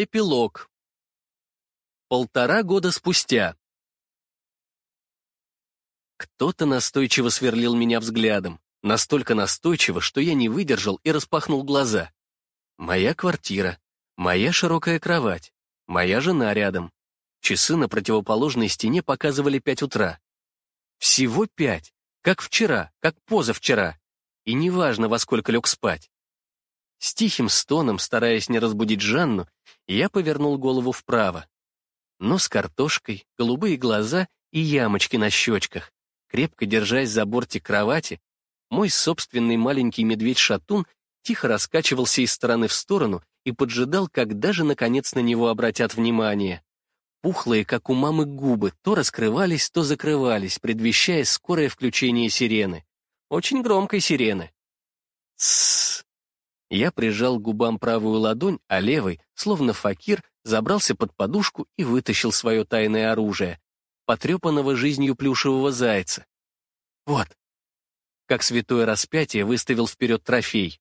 Эпилог. Полтора года спустя. Кто-то настойчиво сверлил меня взглядом, настолько настойчиво, что я не выдержал и распахнул глаза. Моя квартира, моя широкая кровать, моя жена рядом. Часы на противоположной стене показывали пять утра. Всего пять, как вчера, как позавчера. И неважно, во сколько лег спать. С тихим стоном, стараясь не разбудить Жанну, я повернул голову вправо. Нос картошкой, голубые глаза и ямочки на щечках. Крепко держась за бортик кровати, мой собственный маленький медведь-шатун тихо раскачивался из стороны в сторону и поджидал, когда же, наконец, на него обратят внимание. Пухлые, как у мамы, губы то раскрывались, то закрывались, предвещая скорое включение сирены. Очень громкой сирены. Тссс. Я прижал к губам правую ладонь, а левой, словно факир, забрался под подушку и вытащил свое тайное оружие, потрепанного жизнью плюшевого зайца. Вот. Как святое распятие выставил вперед трофей.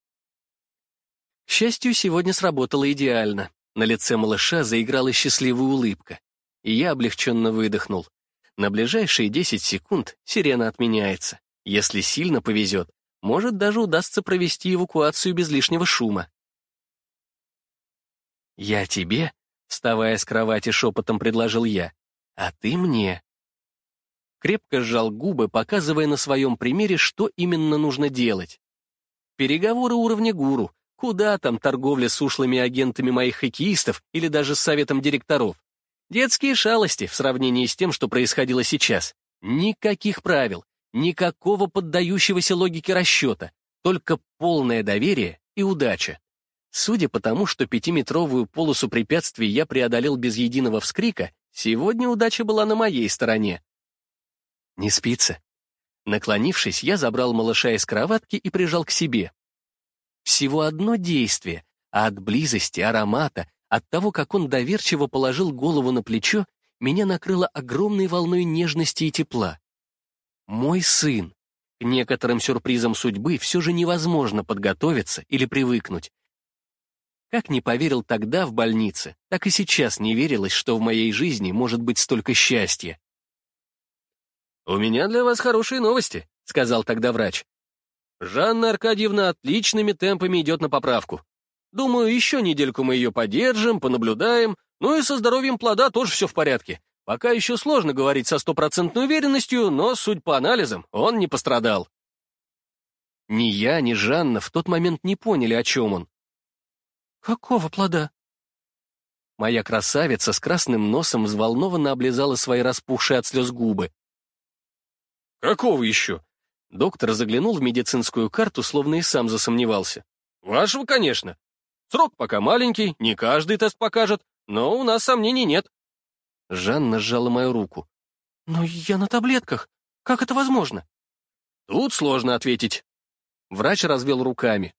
К счастью, сегодня сработало идеально. На лице малыша заиграла счастливая улыбка, и я облегченно выдохнул. На ближайшие 10 секунд сирена отменяется. Если сильно повезет, может, даже удастся провести эвакуацию без лишнего шума. «Я тебе?» — вставая с кровати, шепотом предложил я. «А ты мне?» Крепко сжал губы, показывая на своем примере, что именно нужно делать. Переговоры уровня гуру. Куда там торговля с ушлыми агентами моих хоккеистов или даже с советом директоров? Детские шалости в сравнении с тем, что происходило сейчас. Никаких правил, Никакого поддающегося логике расчета, только полное доверие и удача. Судя по тому, что пятиметровую полосу препятствий я преодолел без единого вскрика, сегодня удача была на моей стороне. Не спится. Наклонившись, я забрал малыша из кроватки и прижал к себе. Всего одно действие, а от близости, аромата, от того, как он доверчиво положил голову на плечо, меня накрыло огромной волной нежности и тепла. Мой сын. К некоторым сюрпризам судьбы все же невозможно подготовиться или привыкнуть. Как не поверил тогда в больнице, так и сейчас не верилось, что в моей жизни может быть столько счастья. «У меня для вас хорошие новости», — сказал тогда врач. «Жанна Аркадьевна отличными темпами идет на поправку. Думаю, еще недельку мы ее поддержим, понаблюдаем, ну и со здоровьем плода тоже все в порядке. Пока еще сложно говорить со стопроцентной уверенностью, но, суть по анализам, он не пострадал. Ни я, ни Жанна в тот момент не поняли, о чем он. «Какого плода?» Моя красавица с красным носом взволнованно облизала свои распухшие от слез губы. «Какого еще?» Доктор заглянул в медицинскую карту, словно и сам засомневался. «Вашего, конечно. Срок пока маленький, не каждый тест покажет, но у нас сомнений нет. Жанна сжала мою руку. «Но я на таблетках. Как это возможно?» «Тут сложно ответить». Врач развел руками.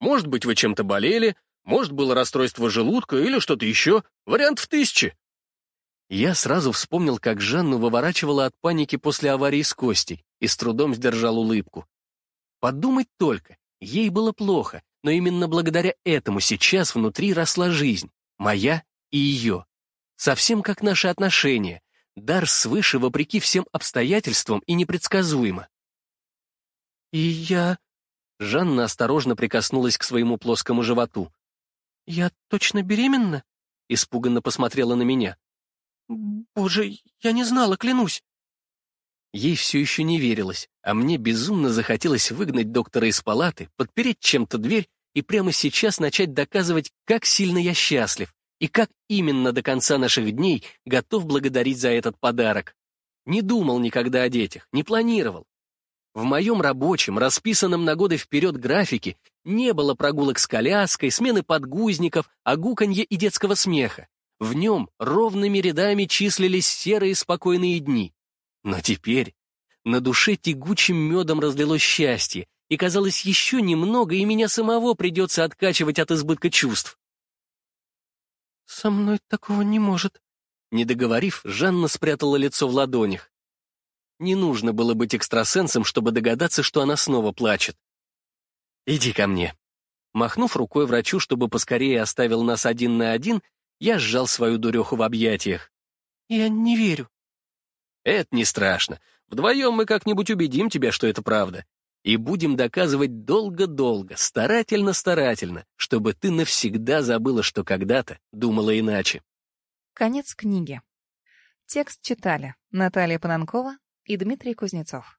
«Может быть, вы чем-то болели, может, было расстройство желудка или что-то еще. Вариант в тысячи». Я сразу вспомнил, как Жанну выворачивала от паники после аварии с Костей и с трудом сдержал улыбку. Подумать только, ей было плохо, но именно благодаря этому сейчас внутри росла жизнь, моя и ее. Совсем как наши отношения. Дар свыше вопреки всем обстоятельствам и непредсказуемо. «И я...» Жанна осторожно прикоснулась к своему плоскому животу. «Я точно беременна?» Испуганно посмотрела на меня. «Боже, я не знала, клянусь!» Ей все еще не верилось, а мне безумно захотелось выгнать доктора из палаты, подпереть чем-то дверь и прямо сейчас начать доказывать, как сильно я счастлив, и как именно до конца наших дней готов благодарить за этот подарок. Не думал никогда о детях, не планировал. В моем рабочем, расписанном на годы вперед графике не было прогулок с коляской, смены подгузников, огуканья и детского смеха. В нем ровными рядами числились серые спокойные дни. Но теперь на душе тягучим медом разлилось счастье, и казалось еще немного, и меня самого придется откачивать от избытка чувств. «Со мной такого не может». Не договорив, Жанна спрятала лицо в ладонях. Не нужно было быть экстрасенсом, чтобы догадаться, что она снова плачет. «Иди ко мне». Махнув рукой врачу, чтобы поскорее оставил нас один на один, я сжал свою дуреху в объятиях. «Я не верю». «Это не страшно. Вдвоем мы как-нибудь убедим тебя, что это правда. И будем доказывать долго-долго, старательно-старательно, чтобы ты навсегда забыла, что когда-то думала иначе». Конец книги. Текст читали Наталья Пананкова и Дмитрий Кузнецов.